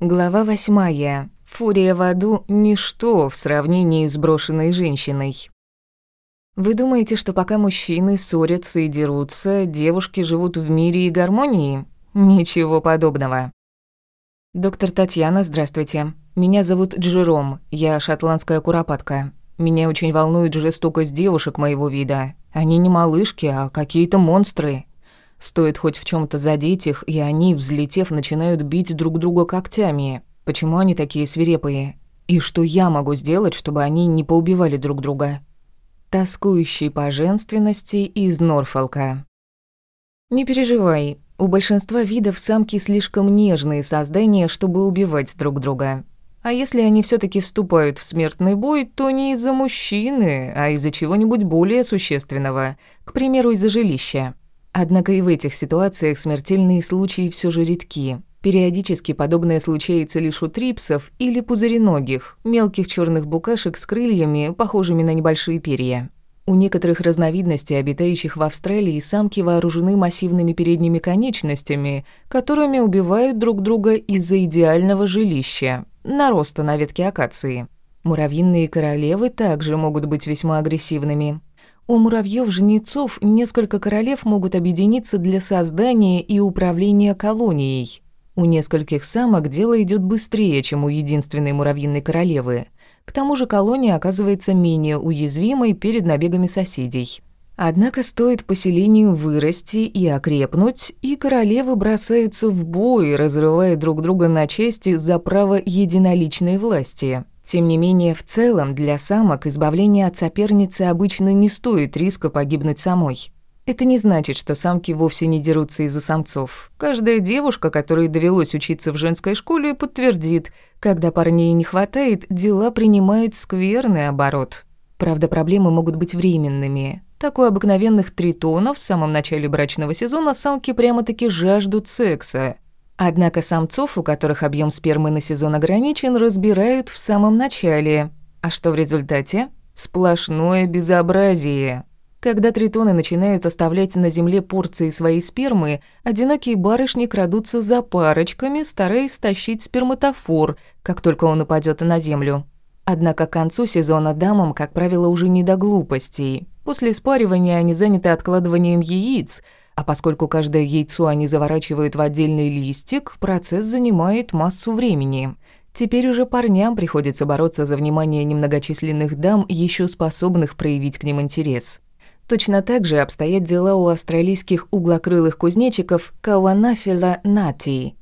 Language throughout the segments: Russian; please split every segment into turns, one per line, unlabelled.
Глава восьмая. Фурия в аду – ничто в сравнении с брошенной женщиной. Вы думаете, что пока мужчины ссорятся и дерутся, девушки живут в мире и гармонии? Ничего подобного. Доктор Татьяна, здравствуйте. Меня зовут Джером, я шотландская куропатка. Меня очень волнует жестокость девушек моего вида. Они не малышки, а какие-то монстры. Стоит хоть в чем то задеть их, и они, взлетев, начинают бить друг друга когтями. Почему они такие свирепые? И что я могу сделать, чтобы они не поубивали друг друга? Тоскующий по женственности из Норфолка. Не переживай, у большинства видов самки слишком нежные создания, чтобы убивать друг друга. А если они все таки вступают в смертный бой, то не из-за мужчины, а из-за чего-нибудь более существенного, к примеру, из-за жилища. Однако и в этих ситуациях смертельные случаи все же редки. Периодически подобное случается лишь у трипсов или пузыреногих, мелких черных букашек с крыльями, похожими на небольшие перья. У некоторых разновидностей, обитающих в Австралии, самки вооружены массивными передними конечностями, которыми убивают друг друга из-за идеального жилища, нароста на ветке акации. Муравьиные королевы также могут быть весьма агрессивными. У муравьёв-жнецов несколько королев могут объединиться для создания и управления колонией. У нескольких самок дело идет быстрее, чем у единственной муравьиной королевы. К тому же колония оказывается менее уязвимой перед набегами соседей. Однако стоит поселению вырасти и окрепнуть, и королевы бросаются в бой, разрывая друг друга на части за право единоличной власти. Тем не менее, в целом для самок избавление от соперницы обычно не стоит риска погибнуть самой. Это не значит, что самки вовсе не дерутся из-за самцов. Каждая девушка, которой довелось учиться в женской школе, подтвердит, когда парней не хватает, дела принимают скверный оборот. Правда, проблемы могут быть временными. Так у обыкновенных тритонов в самом начале брачного сезона самки прямо-таки жаждут секса – Однако самцов, у которых объем спермы на сезон ограничен, разбирают в самом начале. А что в результате? Сплошное безобразие. Когда тритоны начинают оставлять на земле порции своей спермы, одинокие барышни крадутся за парочками, стараясь стащить сперматофор, как только он упадет на землю. Однако к концу сезона дамам, как правило, уже не до глупостей. После спаривания они заняты откладыванием яиц – а поскольку каждое яйцо они заворачивают в отдельный листик, процесс занимает массу времени. Теперь уже парням приходится бороться за внимание немногочисленных дам, еще способных проявить к ним интерес. Точно так же обстоят дела у австралийских углокрылых кузнечиков Кауанафила нати,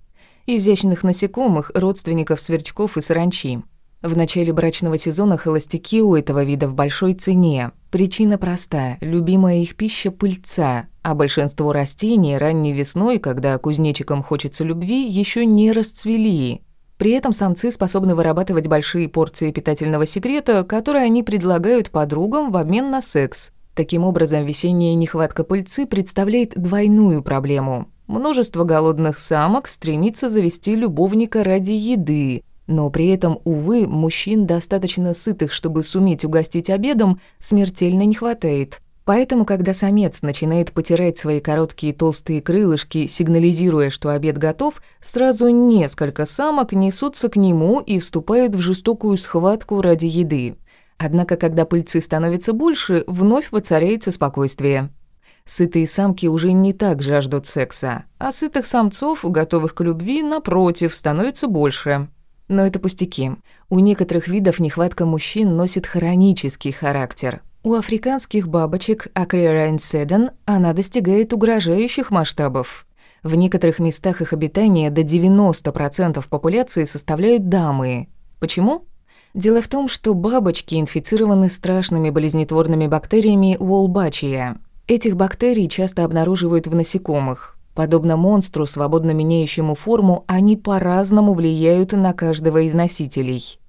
изящных насекомых, родственников сверчков и саранчи. В начале брачного сезона холостяки у этого вида в большой цене. Причина проста – любимая их пища – пыльца, а большинство растений ранней весной, когда кузнечикам хочется любви, еще не расцвели. При этом самцы способны вырабатывать большие порции питательного секрета, которые они предлагают подругам в обмен на секс. Таким образом, весенняя нехватка пыльцы представляет двойную проблему. Множество голодных самок стремится завести любовника ради еды, но при этом, увы, мужчин, достаточно сытых, чтобы суметь угостить обедом, смертельно не хватает. Поэтому, когда самец начинает потирать свои короткие толстые крылышки, сигнализируя, что обед готов, сразу несколько самок несутся к нему и вступают в жестокую схватку ради еды. Однако, когда пыльцы становится больше, вновь воцаряется спокойствие. Сытые самки уже не так жаждут секса, а сытых самцов, готовых к любви, напротив, становится больше. Но это пустяки. У некоторых видов нехватка мужчин носит хронический характер. У африканских бабочек Акрерайн седен она достигает угрожающих масштабов. В некоторых местах их обитания до 90% популяции составляют дамы. Почему? Дело в том, что бабочки инфицированы страшными болезнетворными бактериями Уолбачия. Этих бактерий часто обнаруживают в насекомых. Подобно монстру, свободно меняющему форму, они по-разному влияют на каждого из носителей.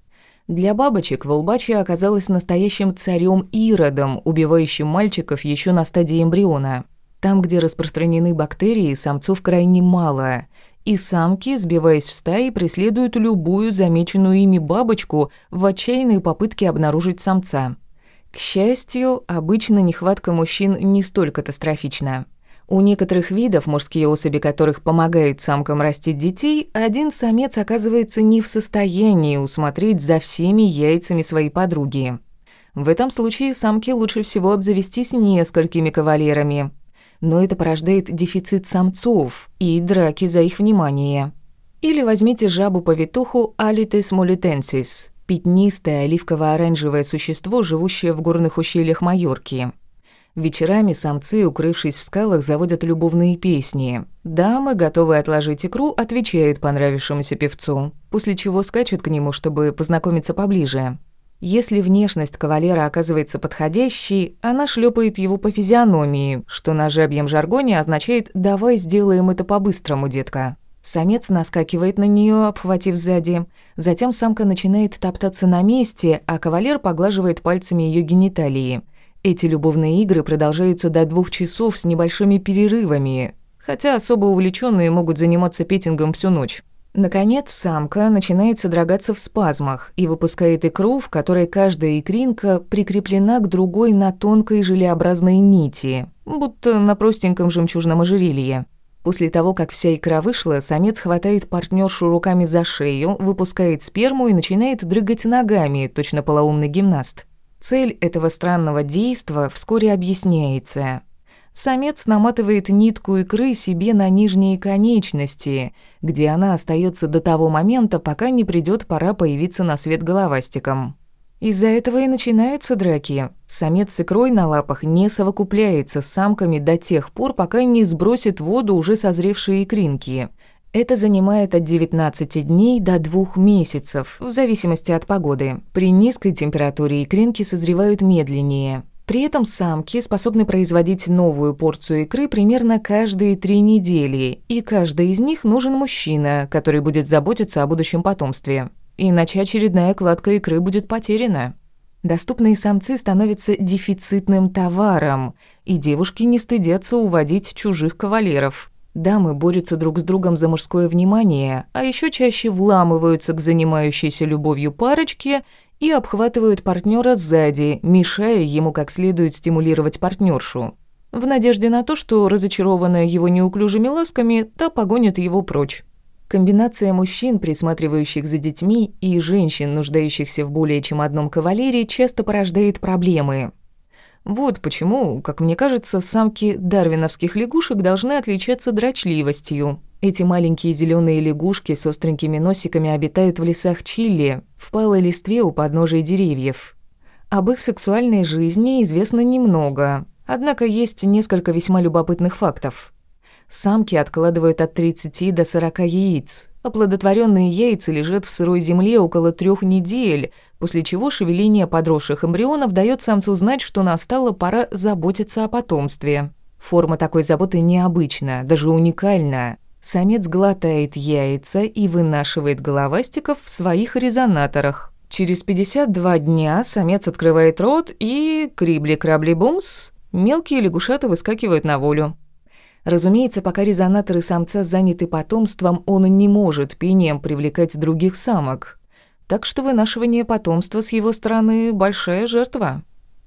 Для бабочек Волбачья оказалась настоящим царем Иродом, убивающим мальчиков еще на стадии эмбриона. Там, где распространены бактерии, самцов крайне мало, и самки, сбиваясь в стаи, преследуют любую замеченную ими бабочку в отчаянной попытке обнаружить самца. К счастью, обычно нехватка мужчин не столь катастрофична. У некоторых видов, мужские особи которых помогают самкам растить детей, один самец оказывается не в состоянии усмотреть за всеми яйцами своей подруги. В этом случае самке лучше всего обзавестись несколькими кавалерами. Но это порождает дефицит самцов и драки за их внимание. Или возьмите жабу-повитуху Alites molitensis, пятнистое оливково-оранжевое существо, живущее в горных ущельях Майорки. Вечерами самцы, укрывшись в скалах, заводят любовные песни. Дамы, готовые отложить икру, отвечают понравившемуся певцу, после чего скачут к нему, чтобы познакомиться поближе. Если внешность кавалера оказывается подходящей, она шлепает его по физиономии, что на жабьем жаргоне означает «давай сделаем это по-быстрому, детка». Самец наскакивает на нее, обхватив сзади. Затем самка начинает топтаться на месте, а кавалер поглаживает пальцами ее гениталии – эти любовные игры продолжаются до двух часов с небольшими перерывами, хотя особо увлеченные могут заниматься петингом всю ночь. Наконец, самка начинает содрогаться в спазмах и выпускает икру, в которой каждая икринка прикреплена к другой на тонкой желеобразной нити, будто на простеньком жемчужном ожерелье. После того, как вся икра вышла, самец хватает партнершу руками за шею, выпускает сперму и начинает дрыгать ногами, точно полоумный гимнаст. Цель этого странного действа вскоре объясняется. Самец наматывает нитку икры себе на нижние конечности, где она остается до того момента, пока не придет пора появиться на свет головастиком. Из-за этого и начинаются драки. Самец с икрой на лапах не совокупляется с самками до тех пор, пока не сбросит в воду уже созревшие икринки. Это занимает от 19 дней до 2 месяцев, в зависимости от погоды. При низкой температуре икринки созревают медленнее. При этом самки способны производить новую порцию икры примерно каждые три недели, и каждой из них нужен мужчина, который будет заботиться о будущем потомстве. Иначе очередная кладка икры будет потеряна. Доступные самцы становятся дефицитным товаром, и девушки не стыдятся уводить чужих кавалеров. Дамы борются друг с другом за мужское внимание, а еще чаще вламываются к занимающейся любовью парочке и обхватывают партнера сзади, мешая ему как следует стимулировать партнершу. В надежде на то, что разочарованная его неуклюжими ласками, та погонит его прочь. Комбинация мужчин, присматривающих за детьми, и женщин, нуждающихся в более чем одном кавалере, часто порождает проблемы. Вот почему, как мне кажется, самки дарвиновских лягушек должны отличаться дрочливостью. Эти маленькие зеленые лягушки с остренькими носиками обитают в лесах Чили, в палой листве у подножия деревьев. Об их сексуальной жизни известно немного, однако есть несколько весьма любопытных фактов. Самки откладывают от 30 до 40 яиц. Оплодотворенные яйца лежат в сырой земле около трех недель, после чего шевеление подросших эмбрионов дает самцу знать, что настала пора заботиться о потомстве. Форма такой заботы необычна, даже уникальна. Самец глотает яйца и вынашивает головастиков в своих резонаторах. Через 52 дня самец открывает рот и, крибли-крабли-бумс, мелкие лягушата выскакивают на волю. Разумеется, пока резонаторы самца заняты потомством, он не может пением привлекать других самок. Так что вынашивание потомства с его стороны – большая жертва.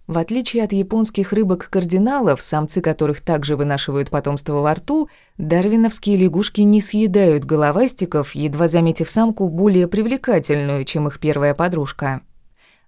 В отличие от японских рыбок-кардиналов, самцы которых также вынашивают потомство во рту, дарвиновские лягушки не съедают головастиков, едва заметив самку более привлекательную, чем их первая подружка.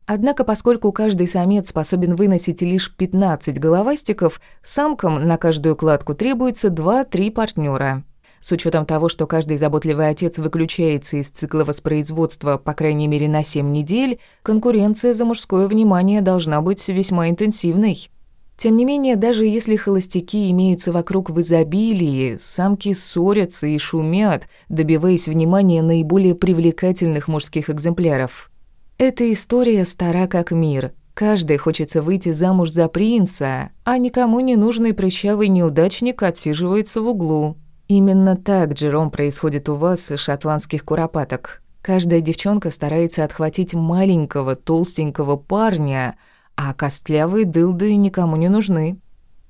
Однако, поскольку каждый самец способен выносить лишь 15 головастиков, самкам на каждую кладку требуется 2-3 партнера. С учетом того, что каждый заботливый отец выключается из цикла воспроизводства по крайней мере на 7 недель, конкуренция за мужское внимание должна быть весьма интенсивной. Тем не менее, даже если холостяки имеются вокруг в изобилии, самки ссорятся и шумят, добиваясь внимания наиболее привлекательных мужских экземпляров. Эта история стара как мир. Каждый хочется выйти замуж за принца, а никому не нужный прыщавый неудачник отсиживается в углу. Именно так, Джером, происходит у вас, шотландских куропаток. Каждая девчонка старается отхватить маленького, толстенького парня, а костлявые дылды никому не нужны.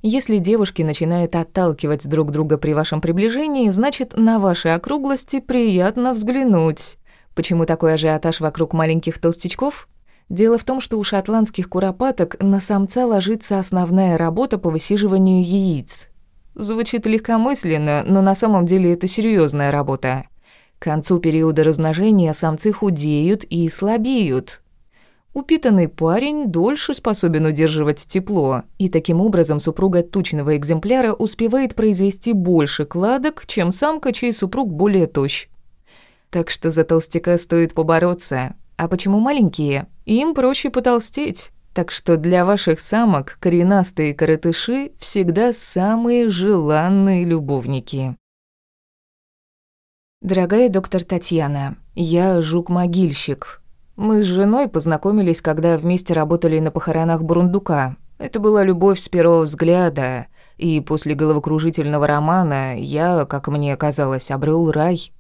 Если девушки начинают отталкивать друг друга при вашем приближении, значит, на ваши округлости приятно взглянуть. Почему такой ажиотаж вокруг маленьких толстячков? Дело в том, что у шотландских куропаток на самца ложится основная работа по высиживанию яиц. Звучит легкомысленно, но на самом деле это серьезная работа. К концу периода размножения самцы худеют и слабеют. Упитанный парень дольше способен удерживать тепло, и таким образом супруга тучного экземпляра успевает произвести больше кладок, чем самка, чей супруг более тощ. Так что за толстяка стоит побороться. А почему маленькие? Им проще потолстеть. Так что для ваших самок коренастые коротыши всегда самые желанные любовники. Дорогая доктор Татьяна, я жук-могильщик. Мы с женой познакомились, когда вместе работали на похоронах Бурундука. Это была любовь с первого взгляда, и после головокружительного романа я, как мне казалось, обрел рай.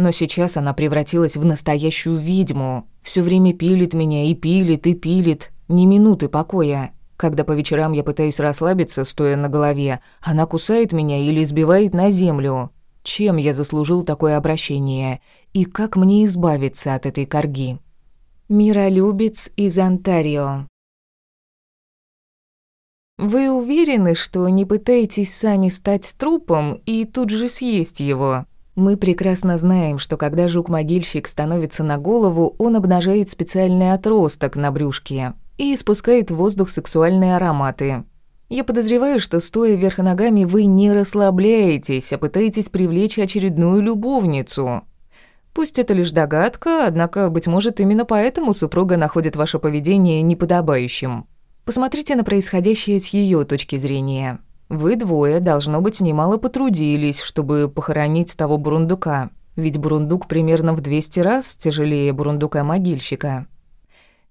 Но сейчас она превратилась в настоящую ведьму. Все время пилит меня и пилит, и пилит. Ни минуты покоя. Когда по вечерам я пытаюсь расслабиться, стоя на голове, она кусает меня или сбивает на землю. Чем я заслужил такое обращение? И как мне избавиться от этой корги? Миролюбец из Онтарио. Вы уверены, что не пытаетесь сами стать трупом и тут же съесть его? Мы прекрасно знаем, что когда жук-могильщик становится на голову, он обнажает специальный отросток на брюшке и испускает в воздух сексуальные ароматы. Я подозреваю, что стоя вверх ногами вы не расслабляетесь, а пытаетесь привлечь очередную любовницу. Пусть это лишь догадка, однако, быть может, именно поэтому супруга находит ваше поведение неподобающим. Посмотрите на происходящее с ее точки зрения. Вы двое, должно быть, немало потрудились, чтобы похоронить того бурундука. Ведь бурундук примерно в 200 раз тяжелее бурундука-могильщика.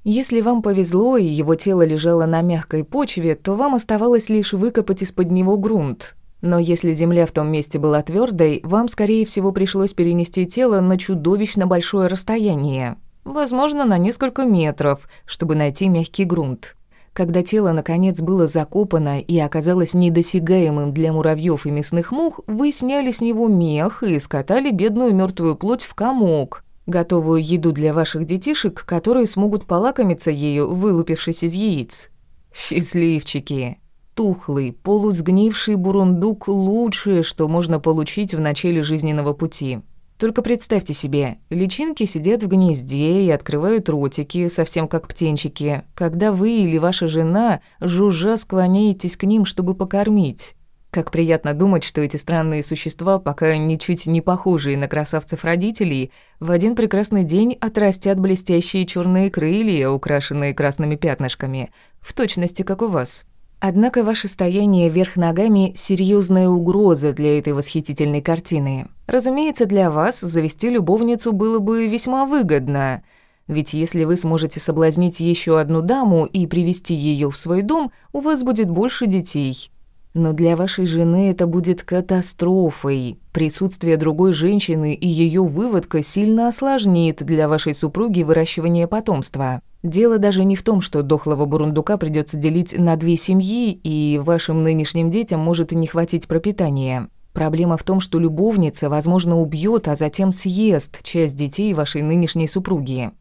Если вам повезло и его тело лежало на мягкой почве, то вам оставалось лишь выкопать из-под него грунт. Но если земля в том месте была твердой, вам, скорее всего, пришлось перенести тело на чудовищно большое расстояние. Возможно, на несколько метров, чтобы найти мягкий грунт. Когда тело, наконец, было закопано и оказалось недосягаемым для муравьев и мясных мух, вы сняли с него мех и скатали бедную мертвую плоть в комок, готовую еду для ваших детишек, которые смогут полакомиться ею, вылупившись из яиц. Счастливчики! Тухлый, полусгнивший бурундук – лучшее, что можно получить в начале жизненного пути. Только представьте себе, личинки сидят в гнезде и открывают ротики, совсем как птенчики, когда вы или ваша жена жужжа склоняетесь к ним, чтобы покормить. Как приятно думать, что эти странные существа, пока ничуть не похожие на красавцев родителей, в один прекрасный день отрастят блестящие черные крылья, украшенные красными пятнышками, в точности как у вас. Однако ваше стояние вверх ногами – серьезная угроза для этой восхитительной картины. Разумеется, для вас завести любовницу было бы весьма выгодно – ведь если вы сможете соблазнить еще одну даму и привести ее в свой дом, у вас будет больше детей. Но для вашей жены это будет катастрофой. Присутствие другой женщины и ее выводка сильно осложнит для вашей супруги выращивание потомства. Дело даже не в том, что дохлого бурундука придется делить на две семьи, и вашим нынешним детям может и не хватить пропитания. Проблема в том, что любовница, возможно, убьет, а затем съест часть детей вашей нынешней супруги.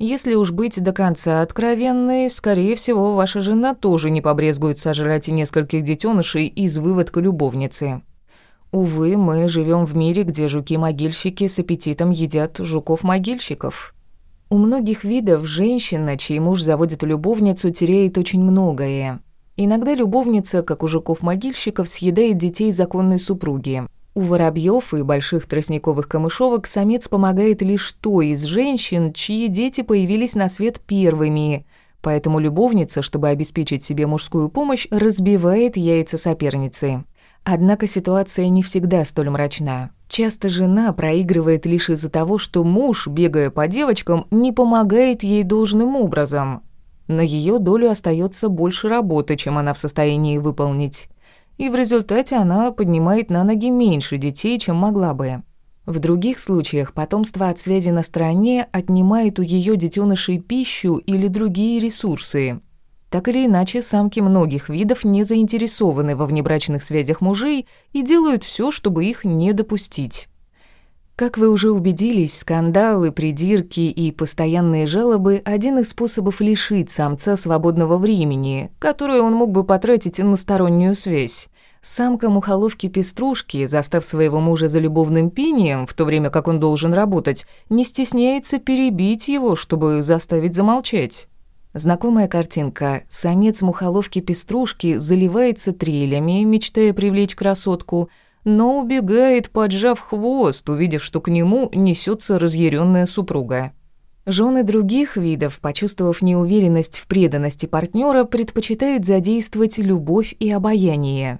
Если уж быть до конца откровенной, скорее всего, ваша жена тоже не побрезгует сожрать нескольких детенышей из выводка любовницы. Увы, мы живем в мире, где жуки-могильщики с аппетитом едят жуков-могильщиков. У многих видов женщина, чей муж заводит любовницу, теряет очень многое. Иногда любовница, как у жуков-могильщиков, съедает детей законной супруги – у воробьев и больших тростниковых камышовок самец помогает лишь той из женщин, чьи дети появились на свет первыми. Поэтому любовница, чтобы обеспечить себе мужскую помощь, разбивает яйца соперницы. Однако ситуация не всегда столь мрачна. Часто жена проигрывает лишь из-за того, что муж, бегая по девочкам, не помогает ей должным образом. На ее долю остается больше работы, чем она в состоянии выполнить и в результате она поднимает на ноги меньше детей, чем могла бы. В других случаях потомство от связи на стороне отнимает у ее детенышей пищу или другие ресурсы. Так или иначе, самки многих видов не заинтересованы во внебрачных связях мужей и делают все, чтобы их не допустить. Как вы уже убедились, скандалы, придирки и постоянные жалобы – один из способов лишить самца свободного времени, которое он мог бы потратить на стороннюю связь. Самка мухоловки-пеструшки, застав своего мужа за любовным пением, в то время как он должен работать, не стесняется перебить его, чтобы заставить замолчать. Знакомая картинка. Самец мухоловки-пеструшки заливается трелями, мечтая привлечь красотку, но убегает, поджав хвост, увидев, что к нему несется разъяренная супруга. Жены других видов, почувствовав неуверенность в преданности партнера, предпочитают задействовать любовь и обаяние.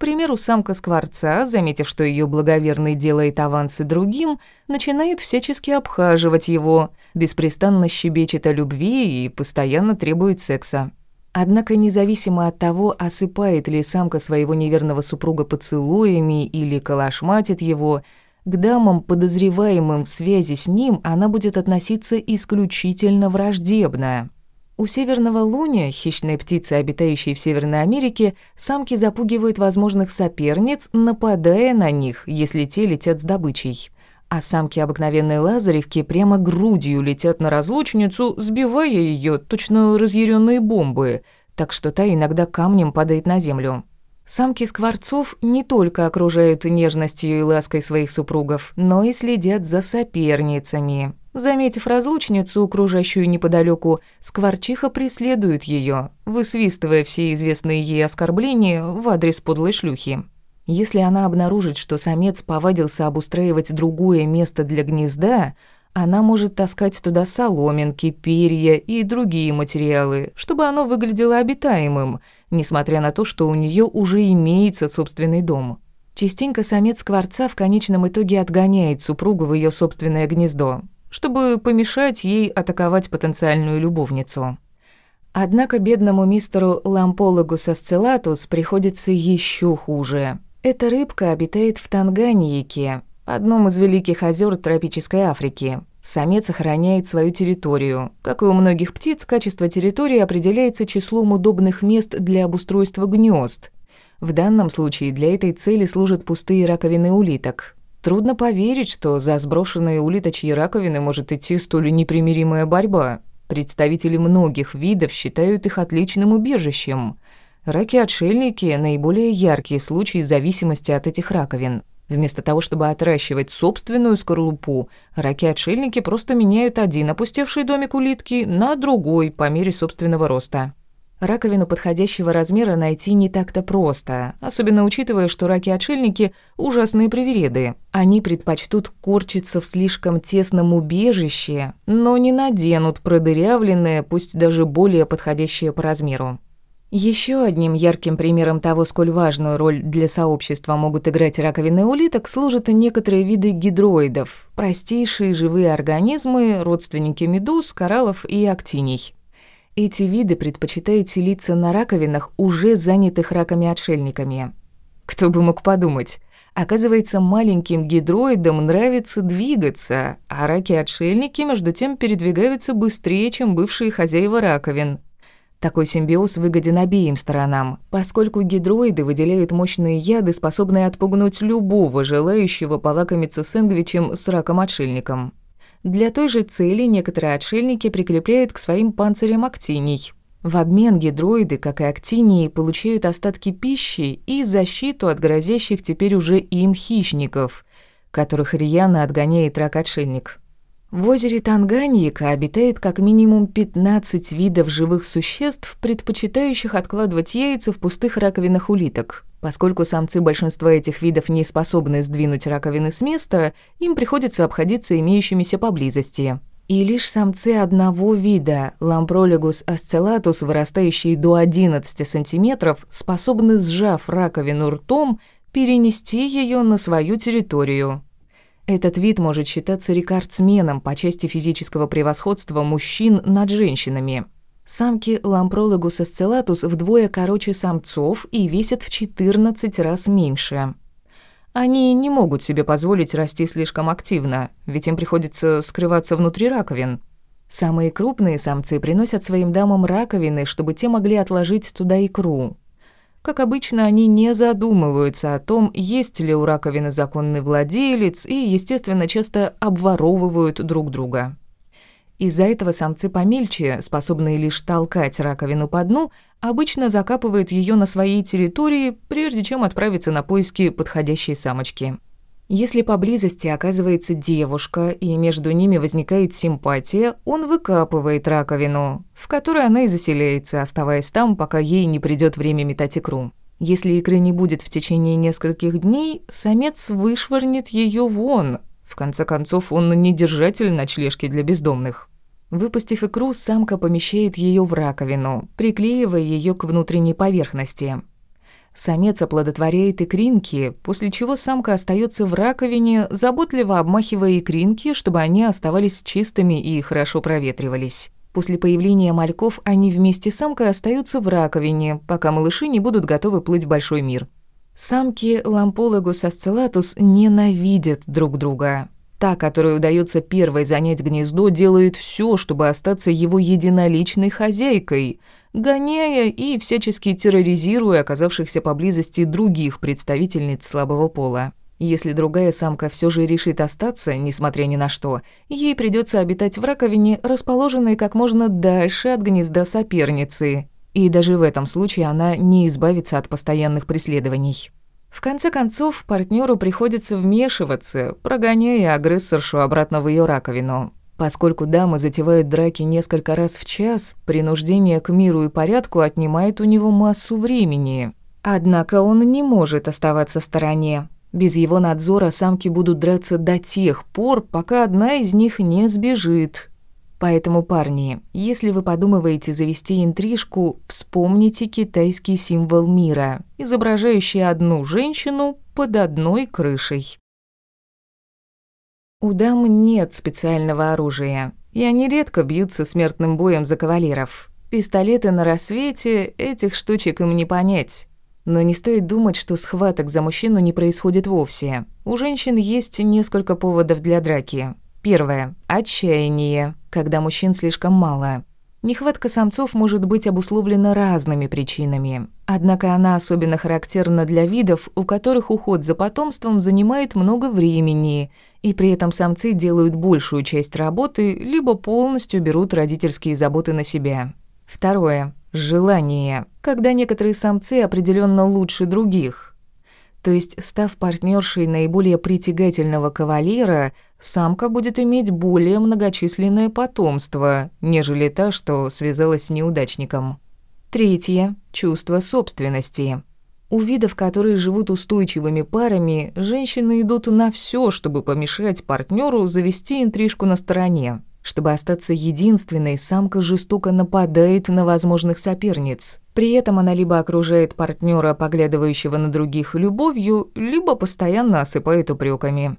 Примеру, самка скворца, заметив, что ее благоверный делает авансы другим, начинает всячески обхаживать его, беспрестанно щебечет о любви и постоянно требует секса. Однако независимо от того, осыпает ли самка своего неверного супруга поцелуями или калашматит его, к дамам, подозреваемым в связи с ним, она будет относиться исключительно враждебно. У северного луня, хищной птицы, обитающей в Северной Америке, самки запугивают возможных соперниц, нападая на них, если те летят с добычей. А самки обыкновенной лазаревки прямо грудью летят на разлучницу, сбивая ее точно разъяренные бомбы, так что та иногда камнем падает на землю. Самки скворцов не только окружают нежностью и лаской своих супругов, но и следят за соперницами. Заметив разлучницу, окружающую неподалеку, скворчиха преследует ее, высвистывая все известные ей оскорбления в адрес подлой шлюхи. Если она обнаружит, что самец повадился обустраивать другое место для гнезда, она может таскать туда соломинки, перья и другие материалы, чтобы оно выглядело обитаемым, несмотря на то, что у нее уже имеется собственный дом. Частенько самец скворца в конечном итоге отгоняет супругу в ее собственное гнездо, чтобы помешать ей атаковать потенциальную любовницу. Однако бедному мистеру Лампологус асциллатус приходится еще хуже. Эта рыбка обитает в Танганьике, одном из великих озер тропической Африки. Самец охраняет свою территорию. Как и у многих птиц, качество территории определяется числом удобных мест для обустройства гнезд. В данном случае для этой цели служат пустые раковины улиток. Трудно поверить, что за сброшенные улиточьи раковины может идти столь непримиримая борьба. Представители многих видов считают их отличным убежищем. Раки-отшельники – наиболее яркие случаи зависимости от этих раковин. Вместо того, чтобы отращивать собственную скорлупу, раки-отшельники просто меняют один опустевший домик улитки на другой по мере собственного роста. Раковину подходящего размера найти не так-то просто, особенно учитывая, что раки-отшельники – ужасные привереды. Они предпочтут корчиться в слишком тесном убежище, но не наденут продырявленное, пусть даже более подходящее по размеру. Еще одним ярким примером того, сколь важную роль для сообщества могут играть раковины улиток, служат некоторые виды гидроидов, простейшие живые организмы, родственники медуз, кораллов и актиний. Эти виды предпочитают селиться на раковинах, уже занятых раками-отшельниками. Кто бы мог подумать? Оказывается, маленьким гидроидам нравится двигаться, а раки-отшельники, между тем, передвигаются быстрее, чем бывшие хозяева раковин – такой симбиоз выгоден обеим сторонам, поскольку гидроиды выделяют мощные яды, способные отпугнуть любого желающего полакомиться сэндвичем с раком-отшельником. Для той же цели некоторые отшельники прикрепляют к своим панцирям актиний. В обмен гидроиды, как и актинии, получают остатки пищи и защиту от грозящих теперь уже им хищников, которых рьяно отгоняет рак-отшельник. В озере Танганьика обитает как минимум 15 видов живых существ, предпочитающих откладывать яйца в пустых раковинах улиток. Поскольку самцы большинства этих видов не способны сдвинуть раковины с места, им приходится обходиться имеющимися поблизости. И лишь самцы одного вида, Lamprologus ascellatus, вырастающие до 11 сантиметров, способны, сжав раковину ртом, перенести ее на свою территорию. Этот вид может считаться рекордсменом по части физического превосходства мужчин над женщинами. Самки Lamprologus oscillatus вдвое короче самцов и весят в 14 раз меньше. Они не могут себе позволить расти слишком активно, ведь им приходится скрываться внутри раковин. Самые крупные самцы приносят своим дамам раковины, чтобы те могли отложить туда икру. Как обычно, они не задумываются о том, есть ли у раковины законный владелец, и, естественно, часто обворовывают друг друга. Из-за этого самцы помельче, способные лишь толкать раковину по дну, обычно закапывают ее на своей территории, прежде чем отправиться на поиски подходящей самочки. Если поблизости оказывается девушка, и между ними возникает симпатия, он выкапывает раковину, в которой она и заселяется, оставаясь там, пока ей не придет время метать икру. Если икры не будет в течение нескольких дней, самец вышвырнет ее вон. В конце концов, он не держатель ночлежки для бездомных. Выпустив икру, самка помещает ее в раковину, приклеивая ее к внутренней поверхности. Самец оплодотворяет икринки, после чего самка остается в раковине, заботливо обмахивая икринки, чтобы они оставались чистыми и хорошо проветривались. После появления мальков они вместе с самкой остаются в раковине, пока малыши не будут готовы плыть в большой мир. Самки Ламполагус асцелатус ненавидят друг друга. Та, которой удается первой занять гнездо, делает все, чтобы остаться его единоличной хозяйкой, гоняя и всячески терроризируя оказавшихся поблизости других представительниц слабого пола. Если другая самка все же решит остаться, несмотря ни на что, ей придется обитать в раковине, расположенной как можно дальше от гнезда соперницы. И даже в этом случае она не избавится от постоянных преследований. В конце концов, партнеру приходится вмешиваться, прогоняя агрессоршу обратно в ее раковину. Поскольку дамы затевают драки несколько раз в час, принуждение к миру и порядку отнимает у него массу времени. Однако он не может оставаться в стороне. Без его надзора самки будут драться до тех пор, пока одна из них не сбежит, Поэтому, парни, если вы подумываете завести интрижку, вспомните китайский символ мира, изображающий одну женщину под одной крышей. У дам нет специального оружия, и они редко бьются смертным боем за кавалеров. Пистолеты на рассвете, этих штучек им не понять. Но не стоит думать, что схваток за мужчину не происходит вовсе. У женщин есть несколько поводов для драки. Первое. Отчаяние, когда мужчин слишком мало. Нехватка самцов может быть обусловлена разными причинами. Однако она особенно характерна для видов, у которых уход за потомством занимает много времени, и при этом самцы делают большую часть работы, либо полностью берут родительские заботы на себя. Второе. Желание, когда некоторые самцы определенно лучше других. То есть, став партнершей наиболее притягательного кавалера, самка будет иметь более многочисленное потомство, нежели та, что связалась с неудачником. Третье – чувство собственности. У видов, которые живут устойчивыми парами, женщины идут на все, чтобы помешать партнеру завести интрижку на стороне. Чтобы остаться единственной, самка жестоко нападает на возможных соперниц. При этом она либо окружает партнера, поглядывающего на других любовью, либо постоянно осыпает упреками.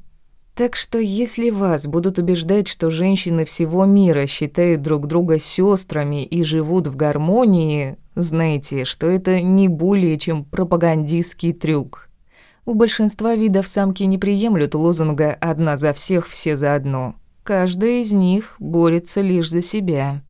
Так что если вас будут убеждать, что женщины всего мира считают друг друга сестрами и живут в гармонии, знайте, что это не более чем пропагандистский трюк. У большинства видов самки не приемлют лозунга «одна за всех, все за одно». Каждая из них борется лишь за себя.